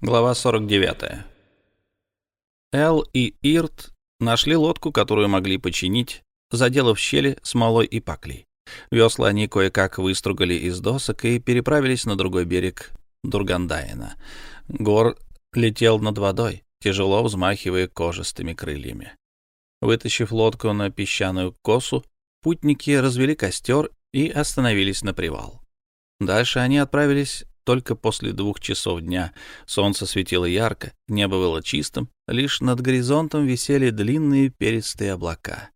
Глава 49. Эл и Ирт нашли лодку, которую могли починить, заделав щели смолой и паклей. Весла они кое-как выстругали из досок и переправились на другой берег Дургандаина. Гор летел над водой, тяжело взмахивая кожистыми крыльями. Вытащив лодку на песчаную косу, путники развели костер и остановились на привал. Дальше они отправились только после двух часов дня. Солнце светило ярко, небо было чистым, лишь над горизонтом висели длинные перистые облака.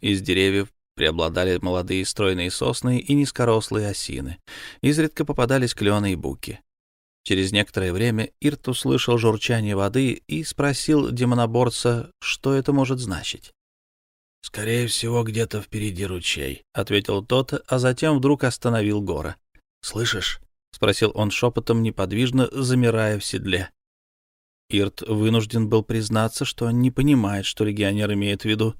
Из деревьев преобладали молодые стройные сосны и низкорослые осины. Изредка попадались клены и буки. Через некоторое время Ирт услышал журчание воды и спросил демоноборца, что это может значить. «Скорее всего, где-то впереди ручей», — ответил тот, а затем вдруг остановил гора. «Слышишь?» — спросил он шепотом, неподвижно замирая в седле. Ирт вынужден был признаться, что не понимает, что легионер имеет в виду.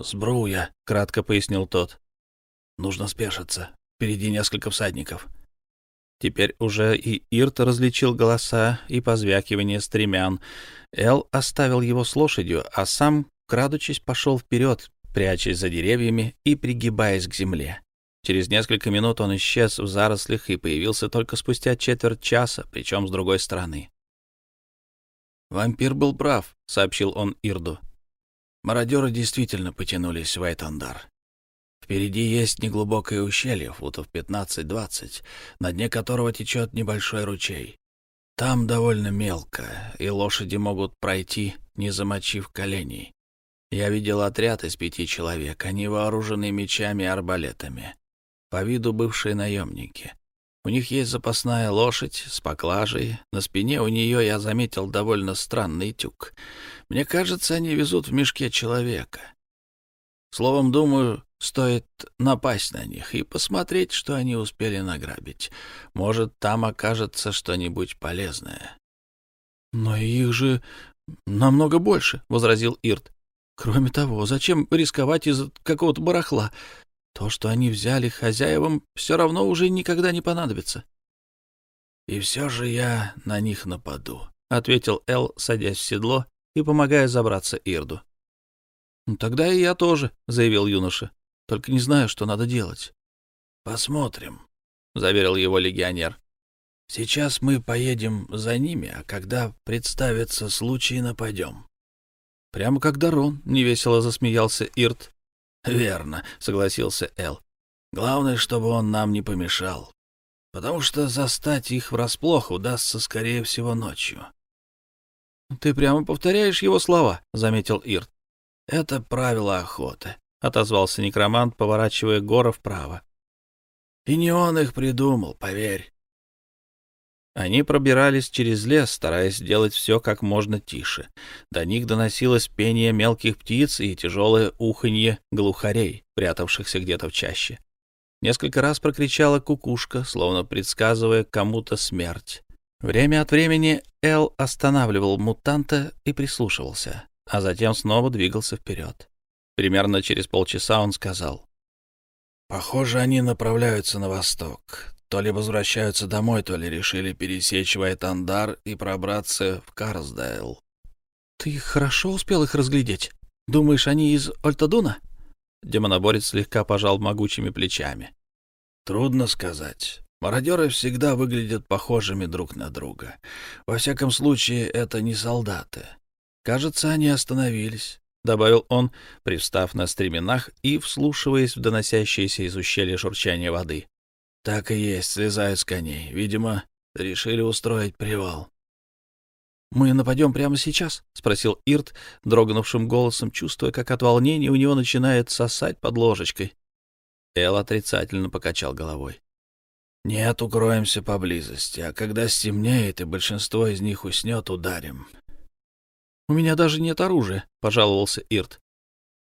«Сбруя», — кратко пояснил тот. «Нужно спешиться. Впереди несколько всадников». Теперь уже и Ирт различил голоса и позвякивание стремян. Эл оставил его с лошадью, а сам, крадучись, пошел вперед, прячась за деревьями и пригибаясь к земле. Через несколько минут он исчез в зарослях и появился только спустя четверть часа, причем с другой стороны. «Вампир был прав», — сообщил он Ирду. «Мародеры действительно потянулись в Айтандар. Впереди есть неглубокое ущелье, футов 15-20, на дне которого течет небольшой ручей. Там довольно мелко, и лошади могут пройти, не замочив коленей. Я видел отряд из пяти человек, они вооружены мечами и арбалетами по виду бывшие наемники. У них есть запасная лошадь с поклажей. На спине у нее я заметил довольно странный тюк. Мне кажется, они везут в мешке человека. Словом, думаю, стоит напасть на них и посмотреть, что они успели награбить. Может, там окажется что-нибудь полезное. — Но их же намного больше, — возразил Ирт. — Кроме того, зачем рисковать из-за какого-то барахла? То, что они взяли хозяевам, все равно уже никогда не понадобится. — И все же я на них нападу, — ответил Эл, садясь в седло и помогая забраться Ирду. «Ну, — Тогда и я тоже, — заявил юноша. — Только не знаю, что надо делать. — Посмотрим, — заверил его легионер. — Сейчас мы поедем за ними, а когда представится случай, нападем. — Прямо как Дарон, — невесело засмеялся Ирт. «Верно», — согласился Эл. «Главное, чтобы он нам не помешал, потому что застать их врасплох удастся, скорее всего, ночью». «Ты прямо повторяешь его слова», — заметил Ирт. «Это правило охоты», — отозвался некромант, поворачивая гора вправо. «И не он их придумал, поверь. Они пробирались через лес, стараясь сделать все как можно тише. До них доносилось пение мелких птиц и тяжелое уханье глухарей, прятавшихся где-то в чаще. Несколько раз прокричала кукушка, словно предсказывая кому-то смерть. Время от времени Эл останавливал мутанта и прислушивался, а затем снова двигался вперед. Примерно через полчаса он сказал. «Похоже, они направляются на восток. То ли возвращаются домой, то ли решили пересечь Вайтандар и пробраться в Карсдайл. — Ты хорошо успел их разглядеть? Думаешь, они из Ольтадуна? Демоноборец слегка пожал могучими плечами. — Трудно сказать. Мародеры всегда выглядят похожими друг на друга. Во всяком случае, это не солдаты. Кажется, они остановились. — добавил он, привстав на стременах и вслушиваясь в доносящееся из ущелья журчание воды. Так и есть, слезают с коней. Видимо, решили устроить привал. «Мы нападем прямо сейчас?» — спросил Ирт, дрогнувшим голосом, чувствуя, как от волнения у него начинает сосать под ложечкой. Эл отрицательно покачал головой. «Нет, укроемся поблизости, а когда стемнеет и большинство из них уснет, ударим». «У меня даже нет оружия», — пожаловался Ирт.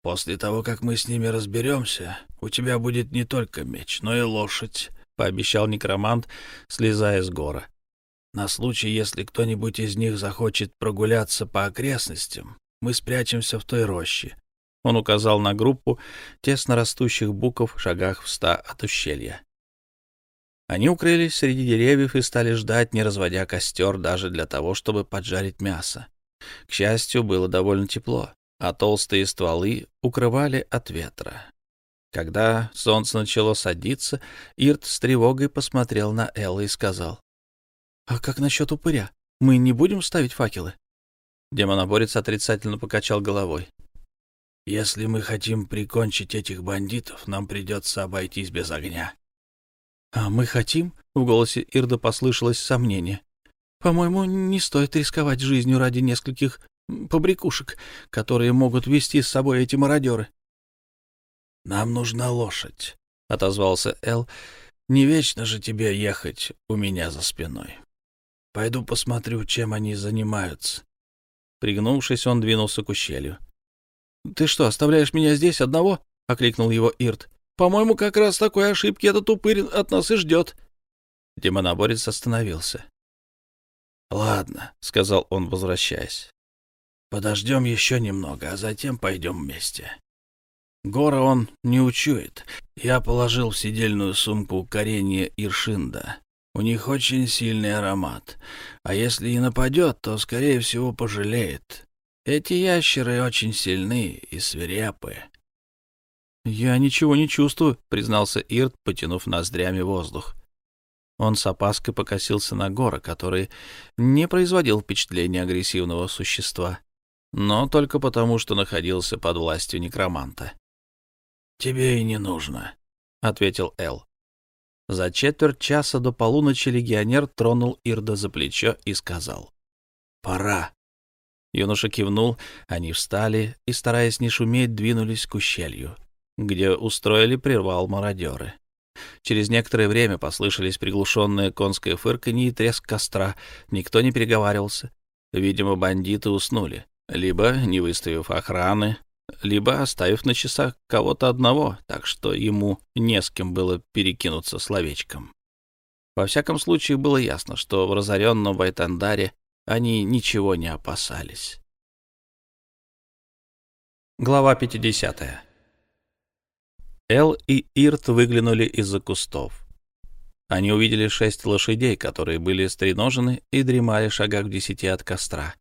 «После того, как мы с ними разберемся, у тебя будет не только меч, но и лошадь, пообещал некромант, слезая с гора. На случай, если кто-нибудь из них захочет прогуляться по окрестностям, мы спрячемся в той роще. Он указал на группу тесно растущих букв в шагах в ста от ущелья. Они укрылись среди деревьев и стали ждать, не разводя костер даже для того, чтобы поджарить мясо. К счастью, было довольно тепло, а толстые стволы укрывали от ветра. Когда солнце начало садиться, Ирт с тревогой посмотрел на Элла и сказал, «А как насчет упыря? Мы не будем ставить факелы?» Демоноборец отрицательно покачал головой. «Если мы хотим прикончить этих бандитов, нам придется обойтись без огня. «А мы хотим?» — в голосе Ирда послышалось сомнение. «По-моему, не стоит рисковать жизнью ради нескольких побрякушек, которые могут вести с собой эти мародеры». «Нам нужна лошадь», — отозвался Эл. «Не вечно же тебе ехать у меня за спиной. Пойду посмотрю, чем они занимаются». Пригнувшись, он двинулся к ущелью. «Ты что, оставляешь меня здесь одного?» — окликнул его Ирд. По-моему, как раз такой ошибки этот упырь от нас и ждет. Демоноборец остановился. — Ладно, — сказал он, возвращаясь. — Подождем еще немного, а затем пойдем вместе. Гора он не учует. Я положил в сидельную сумку коренья иршинда. У них очень сильный аромат. А если и нападет, то, скорее всего, пожалеет. Эти ящеры очень сильны и свирепы. «Я ничего не чувствую», — признался Ирт, потянув ноздрями воздух. Он с опаской покосился на Гора, который не производил впечатления агрессивного существа, но только потому, что находился под властью некроманта. «Тебе и не нужно», — ответил Эл. За четверть часа до полуночи легионер тронул Ирда за плечо и сказал «Пора». Юноша кивнул, они встали и, стараясь не шуметь, двинулись к ущелью где устроили привал мародеры. Через некоторое время послышались приглушенное конское фырканье и треск костра. Никто не переговаривался. Видимо, бандиты уснули, либо не выставив охраны, либо оставив на часах кого-то одного, так что ему не с кем было перекинуться словечком. Во всяком случае, было ясно, что в разоренном Вайтандаре они ничего не опасались. Глава 50. Эл и Ирт выглянули из-за кустов. Они увидели шесть лошадей, которые были стреножены и дремали в шагах в десяти от костра.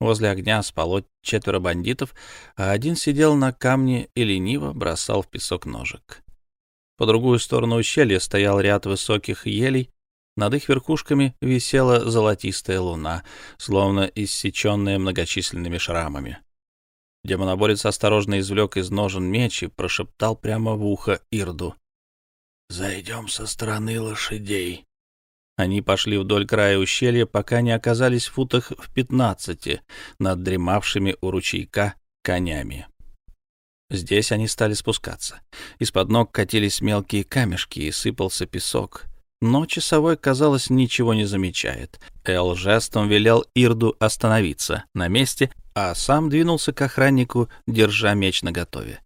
Возле огня спало четверо бандитов, а один сидел на камне и лениво бросал в песок ножик. По другую сторону ущелья стоял ряд высоких елей, над их верхушками висела золотистая луна, словно иссеченная многочисленными шрамами. Демоноборец осторожно извлек из ножен меч и прошептал прямо в ухо Ирду. «Зайдем со стороны лошадей». Они пошли вдоль края ущелья, пока не оказались в футах в пятнадцати над дремавшими у ручейка конями. Здесь они стали спускаться. Из-под ног катились мелкие камешки и сыпался песок. Но часовой, казалось, ничего не замечает. Эл жестом велел Ирду остановиться на месте а сам двинулся к охраннику, держа меч наготове.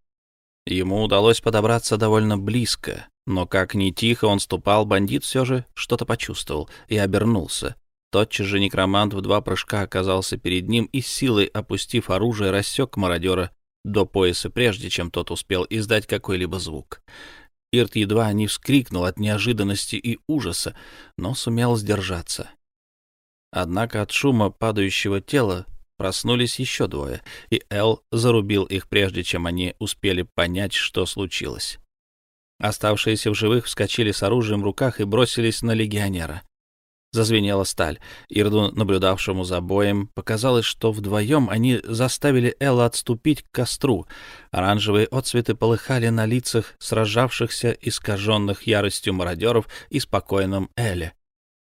Ему удалось подобраться довольно близко, но как ни тихо он ступал, бандит все же что-то почувствовал и обернулся. Тотчас же некромант в два прыжка оказался перед ним и силой, опустив оружие, рассек мародера до пояса, прежде чем тот успел издать какой-либо звук. Ирт едва не вскрикнул от неожиданности и ужаса, но сумел сдержаться. Однако от шума падающего тела Проснулись еще двое, и Эл зарубил их, прежде чем они успели понять, что случилось. Оставшиеся в живых вскочили с оружием в руках и бросились на легионера. Зазвенела сталь. Ирду, наблюдавшему за боем, показалось, что вдвоем они заставили Элла отступить к костру. Оранжевые отцветы полыхали на лицах сражавшихся, искаженных яростью мародеров и спокойном Эле.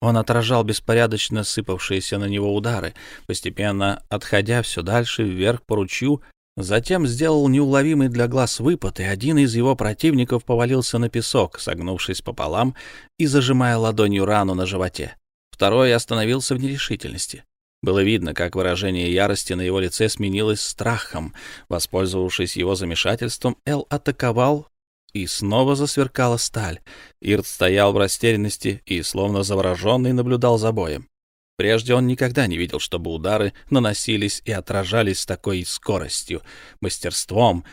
Он отражал беспорядочно сыпавшиеся на него удары, постепенно отходя все дальше вверх по ручью, затем сделал неуловимый для глаз выпад, и один из его противников повалился на песок, согнувшись пополам и зажимая ладонью рану на животе. Второй остановился в нерешительности. Было видно, как выражение ярости на его лице сменилось страхом. Воспользовавшись его замешательством, Эл атаковал и снова засверкала сталь. Ирт стоял в растерянности и, словно завороженный, наблюдал за боем. Прежде он никогда не видел, чтобы удары наносились и отражались с такой скоростью, мастерством.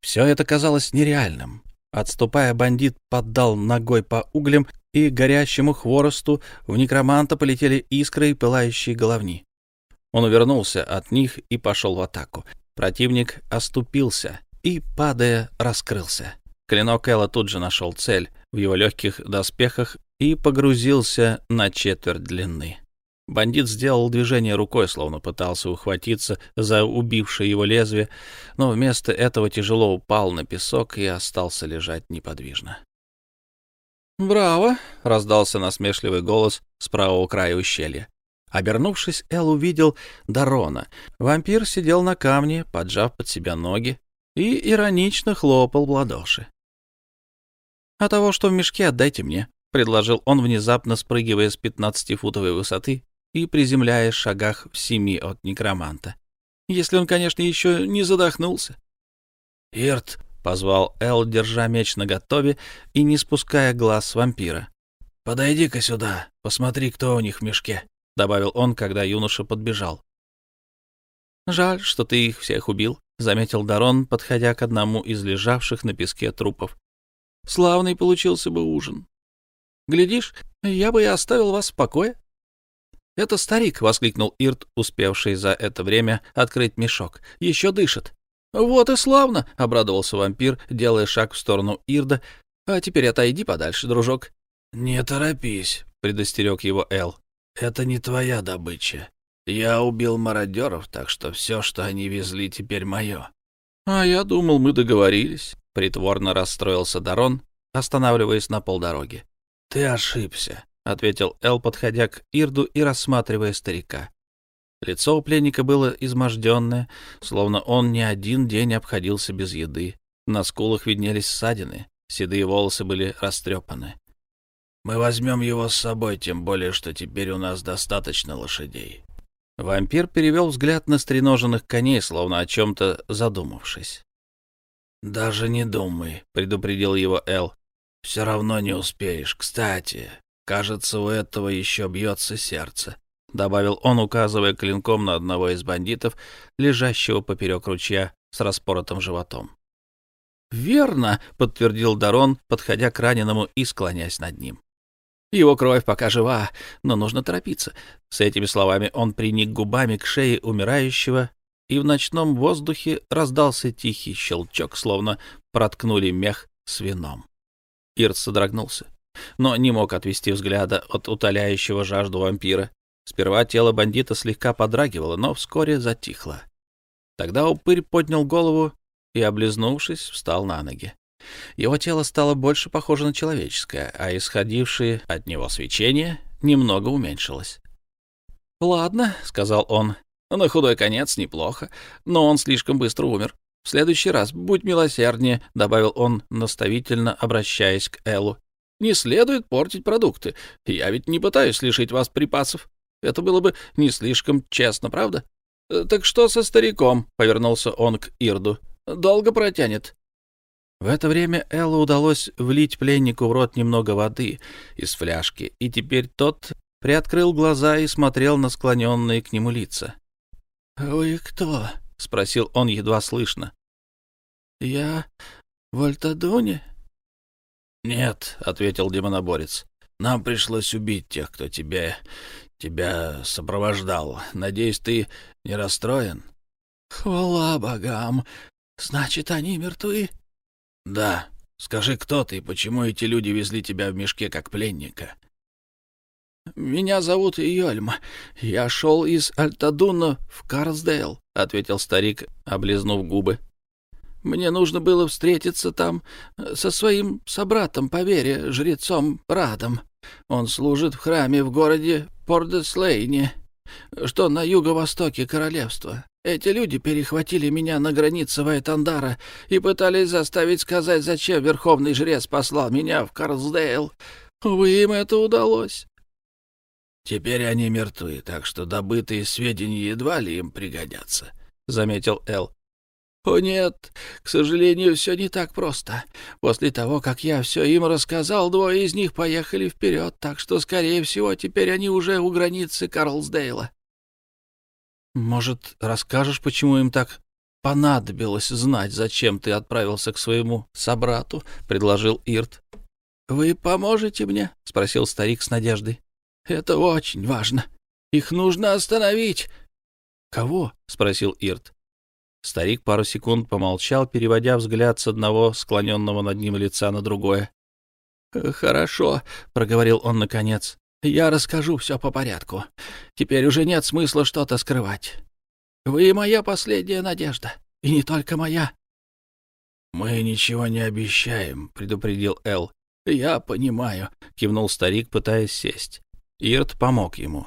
Все это казалось нереальным. Отступая, бандит поддал ногой по углям и горящему хворосту в некроманта полетели искры и пылающие головни. Он увернулся от них и пошел в атаку. Противник оступился и, падая, раскрылся. Клинок Элла тут же нашел цель в его легких доспехах и погрузился на четверть длины. Бандит сделал движение рукой, словно пытался ухватиться за убившее его лезвие, но вместо этого тяжело упал на песок и остался лежать неподвижно. «Браво!» — раздался насмешливый голос с правого края ущелья. Обернувшись, Эл увидел Дарона. Вампир сидел на камне, поджав под себя ноги, и иронично хлопал в ладоши. «А того, что в мешке, отдайте мне», — предложил он, внезапно спрыгивая с пятнадцатифутовой высоты и приземляясь шагах в семи от некроманта. Если он, конечно, еще не задохнулся. «Ирт», — позвал Эл, держа меч наготове и не спуская глаз с вампира. «Подойди-ка сюда, посмотри, кто у них в мешке», — добавил он, когда юноша подбежал. «Жаль, что ты их всех убил», — заметил Дарон, подходя к одному из лежавших на песке трупов. «Славный получился бы ужин. Глядишь, я бы и оставил вас в покое». «Это старик!» — воскликнул Ирт, успевший за это время открыть мешок. «Еще дышит!» «Вот и славно!» — обрадовался вампир, делая шаг в сторону Ирда. «А теперь отойди подальше, дружок». «Не торопись», — предостерег его Эл. «Это не твоя добыча. Я убил мародеров, так что все, что они везли, теперь мое». «А я думал, мы договорились», — притворно расстроился Дарон, останавливаясь на полдороги. «Ты ошибся ответил Эл, подходя к Ирду и рассматривая старика. Лицо у пленника было изможденное, словно он не один день обходился без еды. На скулах виднелись ссадины, седые волосы были растрепаны. «Мы возьмем его с собой, тем более, что теперь у нас достаточно лошадей». Вампир перевел взгляд на стреноженных коней, словно о чем-то задумавшись. «Даже не думай», — предупредил его Эл. «Все равно не успеешь. Кстати, Кажется, у этого еще бьется сердце», — добавил он, указывая клинком на одного из бандитов, лежащего поперек ручья с распоротым животом. «Верно», — подтвердил Дарон, подходя к раненому и склоняясь над ним. «Его кровь пока жива, но нужно торопиться». С этими словами он приник губами к шее умирающего, и в ночном воздухе раздался тихий щелчок, словно проткнули мех с вином. Содрогнулся но не мог отвести взгляда от утоляющего жажду вампира. Сперва тело бандита слегка подрагивало, но вскоре затихло. Тогда упырь поднял голову и, облизнувшись, встал на ноги. Его тело стало больше похоже на человеческое, а исходившее от него свечение немного уменьшилось. «Ладно», — сказал он, — «на худой конец неплохо, но он слишком быстро умер. В следующий раз будь милосерднее», — добавил он, наставительно обращаясь к Эллу. Не следует портить продукты. Я ведь не пытаюсь лишить вас припасов. Это было бы не слишком честно, правда? Э, так что со стариком? Повернулся он к Ирду. Долго протянет. В это время Эллу удалось влить пленнику в рот немного воды из фляжки, и теперь тот приоткрыл глаза и смотрел на склоненные к нему лица. «Вы кто?» — спросил он едва слышно. «Я Вольтадуне?» «Нет», — ответил демоноборец, — «нам пришлось убить тех, кто тебя... тебя сопровождал. Надеюсь, ты не расстроен?» «Хвала богам! Значит, они мертвы?» «Да. Скажи, кто ты и почему эти люди везли тебя в мешке как пленника?» «Меня зовут Йольма. Я шел из Альтадуна в Карлсдейл», — ответил старик, облизнув губы. Мне нужно было встретиться там э, со своим собратом по вере, жрецом Радом. Он служит в храме в городе Пордеслейне, что на юго-востоке королевства. Эти люди перехватили меня на границе Вайтандара и пытались заставить сказать, зачем верховный жрец послал меня в Карлсдейл. Увы, им это удалось. «Теперь они мертвы, так что добытые сведения едва ли им пригодятся», — заметил Эл. «О нет, к сожалению, все не так просто. После того, как я все им рассказал, двое из них поехали вперед, так что, скорее всего, теперь они уже у границы Карлсдейла». «Может, расскажешь, почему им так понадобилось знать, зачем ты отправился к своему собрату?» — предложил Ирт. «Вы поможете мне?» — спросил старик с надеждой. «Это очень важно. Их нужно остановить». «Кого?» — спросил Ирт. Старик пару секунд помолчал, переводя взгляд с одного склоненного над ним лица на другое. «Хорошо», — проговорил он наконец. «Я расскажу все по порядку. Теперь уже нет смысла что-то скрывать. Вы моя последняя надежда, и не только моя». «Мы ничего не обещаем», — предупредил Эл. «Я понимаю», — кивнул старик, пытаясь сесть. Ирт помог ему.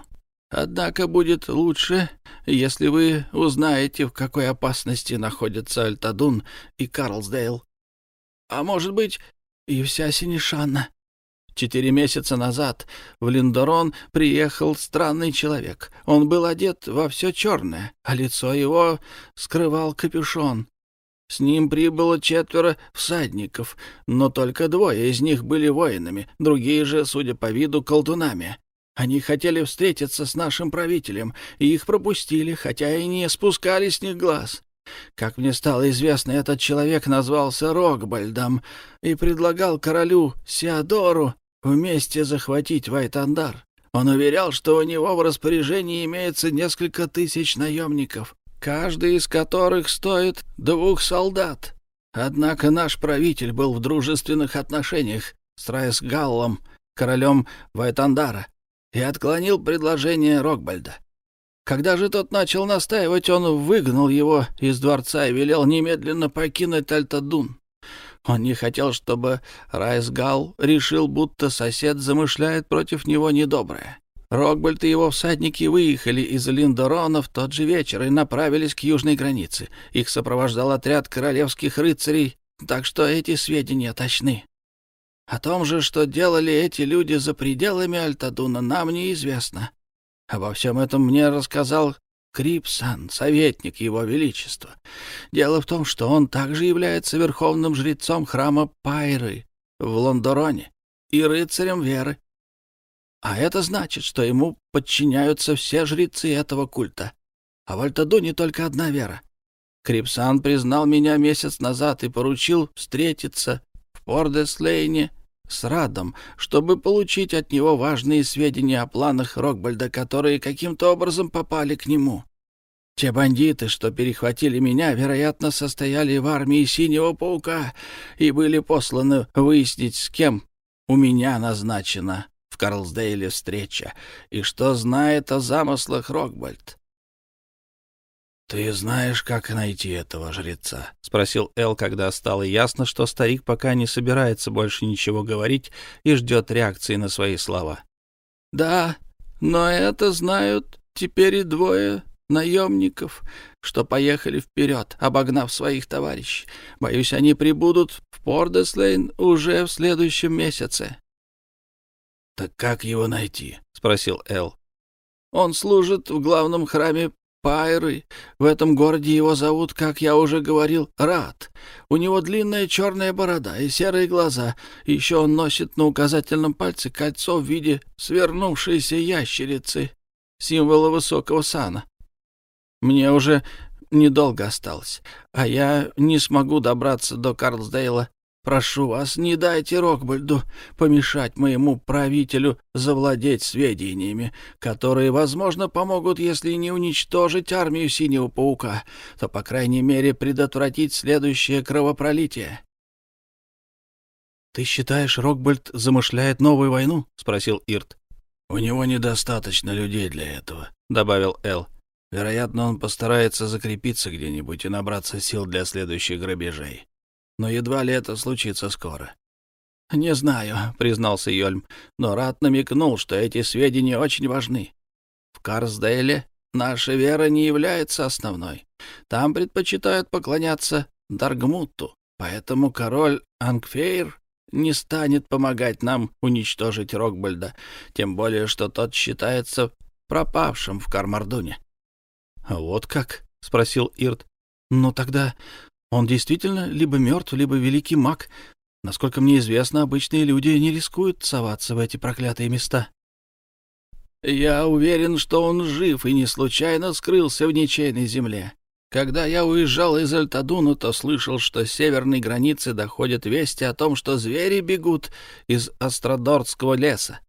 «Однако будет лучше, если вы узнаете, в какой опасности находятся Альтадун и Карлсдейл. А может быть, и вся Синишанна. Четыре месяца назад в Линдорон приехал странный человек. Он был одет во все черное, а лицо его скрывал капюшон. С ним прибыло четверо всадников, но только двое из них были воинами, другие же, судя по виду, колдунами. Они хотели встретиться с нашим правителем, и их пропустили, хотя и не спускали с них глаз. Как мне стало известно, этот человек назвался Рокбальдом и предлагал королю Сеодору вместе захватить Вайтандар. Он уверял, что у него в распоряжении имеется несколько тысяч наемников, каждый из которых стоит двух солдат. Однако наш правитель был в дружественных отношениях с Райсгаллом, королем Вайтандара, и отклонил предложение Рокбальда. Когда же тот начал настаивать, он выгнал его из дворца и велел немедленно покинуть Альтадун. Он не хотел, чтобы Райсгал решил, будто сосед замышляет против него недоброе. Рокбальд и его всадники выехали из Линдорона в тот же вечер и направились к южной границе. Их сопровождал отряд королевских рыцарей, так что эти сведения точны. О том же, что делали эти люди за пределами Альтадуна, нам неизвестно. Обо всем этом мне рассказал Крипсан, советник Его Величества. Дело в том, что он также является верховным жрецом храма Пайры в Лондороне и рыцарем веры. А это значит, что ему подчиняются все жрецы этого культа. А в Альтаду не только одна вера. Крипсан признал меня месяц назад и поручил встретиться в Пордеслейне с Радом, чтобы получить от него важные сведения о планах Рокбальда, которые каким-то образом попали к нему. Те бандиты, что перехватили меня, вероятно, состояли в армии Синего Паука и были посланы выяснить, с кем у меня назначена в Карлсдейле встреча, и что знает о замыслах Рокбальд. «Ты знаешь, как найти этого жреца?» — спросил Эл, когда стало ясно, что старик пока не собирается больше ничего говорить и ждет реакции на свои слова. «Да, но это знают теперь и двое наемников, что поехали вперед, обогнав своих товарищей. Боюсь, они прибудут в Пордеслейн уже в следующем месяце». «Так как его найти?» — спросил Эл. «Он служит в главном храме Пайры. В этом городе его зовут, как я уже говорил, Рад. У него длинная черная борода и серые глаза. Еще он носит на указательном пальце кольцо в виде свернувшейся ящерицы, символа высокого сана. Мне уже недолго осталось, а я не смогу добраться до Карлсдейла Прошу вас, не дайте Рокбальду помешать моему правителю завладеть сведениями, которые, возможно, помогут, если не уничтожить армию Синего Паука, то, по крайней мере, предотвратить следующее кровопролитие. — Ты считаешь, Рокбальд замышляет новую войну? — спросил Ирт. — У него недостаточно людей для этого, — добавил Эл. Вероятно, он постарается закрепиться где-нибудь и набраться сил для следующих грабежей но едва ли это случится скоро. «Не знаю», — признался Йольм, но Рат намекнул, что эти сведения очень важны. В Карсдейле наша вера не является основной. Там предпочитают поклоняться Даргмутту, поэтому король Ангфейр не станет помогать нам уничтожить Рокбальда, тем более, что тот считается пропавшим в Кармардуне. — вот как? — спросил Ирт. — Ну тогда он действительно либо мертв, либо великий маг. Насколько мне известно, обычные люди не рискуют соваться в эти проклятые места. Я уверен, что он жив и не случайно скрылся в ничейной земле. Когда я уезжал из Альтадуна, то слышал, что с северной границы доходят вести о том, что звери бегут из Остродорского леса.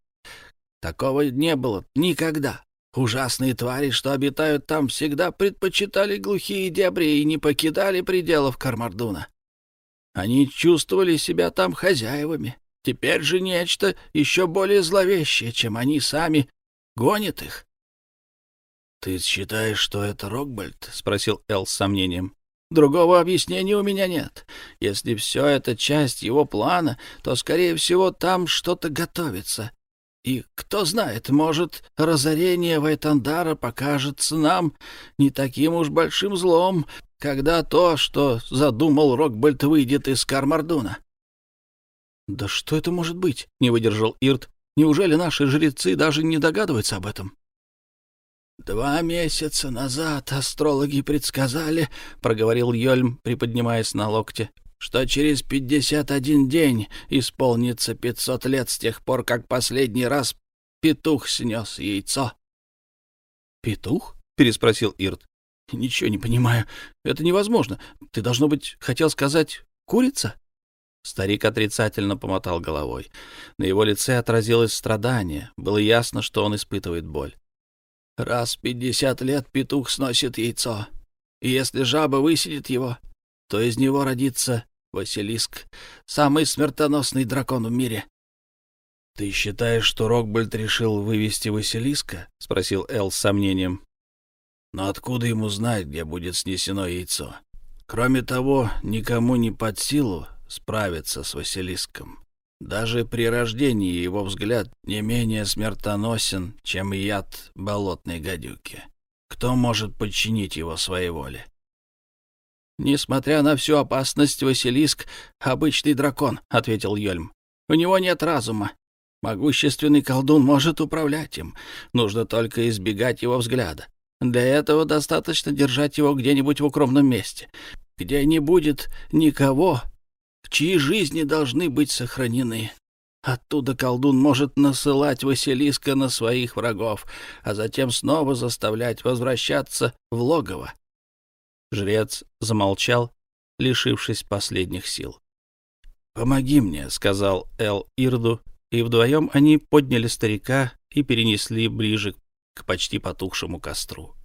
Такого не было никогда. Ужасные твари, что обитают там, всегда предпочитали глухие дебри и не покидали пределов Кармардуна. Они чувствовали себя там хозяевами. Теперь же нечто еще более зловещее, чем они сами, гонит их. «Ты считаешь, что это Рокбальд?» — спросил Эл с сомнением. «Другого объяснения у меня нет. Если все это часть его плана, то, скорее всего, там что-то готовится. И, кто знает, может, разорение Вайтандара покажется нам не таким уж большим злом, когда то, что задумал Рокбальд, выйдет из Кармардуна». «Да что это может быть?» — не выдержал Ирт. «Неужели наши жрецы даже не догадываются об этом?» «Два месяца назад астрологи предсказали, — проговорил Йольм, приподнимаясь на локте, — что через пятьдесят один день исполнится пятьсот лет с тех пор, как последний раз петух снес яйцо». «Петух?» — переспросил Ирт. «Ничего не понимаю. Это невозможно. Ты, должно быть, хотел сказать «курица»?» Старик отрицательно помотал головой. На его лице отразилось страдание. Было ясно, что он испытывает боль. Раз пятьдесят лет петух сносит яйцо, и если жаба высидит его, то из него родится Василиск, самый смертоносный дракон в мире. — Ты считаешь, что Рокбольд решил вывести Василиска? — спросил Эл с сомнением. — Но откуда ему знать, где будет снесено яйцо? Кроме того, никому не под силу справиться с Василиском. Даже при рождении его взгляд не менее смертоносен, чем яд болотной гадюки. Кто может подчинить его своей воле? «Несмотря на всю опасность, Василиск — обычный дракон», — ответил Йольм. «У него нет разума. Могущественный колдун может управлять им. Нужно только избегать его взгляда. Для этого достаточно держать его где-нибудь в укромном месте, где не будет никого, чьи жизни должны быть сохранены. Оттуда колдун может насылать Василиска на своих врагов, а затем снова заставлять возвращаться в логово. Жрец замолчал, лишившись последних сил. «Помоги мне», — сказал Эл Ирду, и вдвоем они подняли старика и перенесли ближе к почти потухшему костру.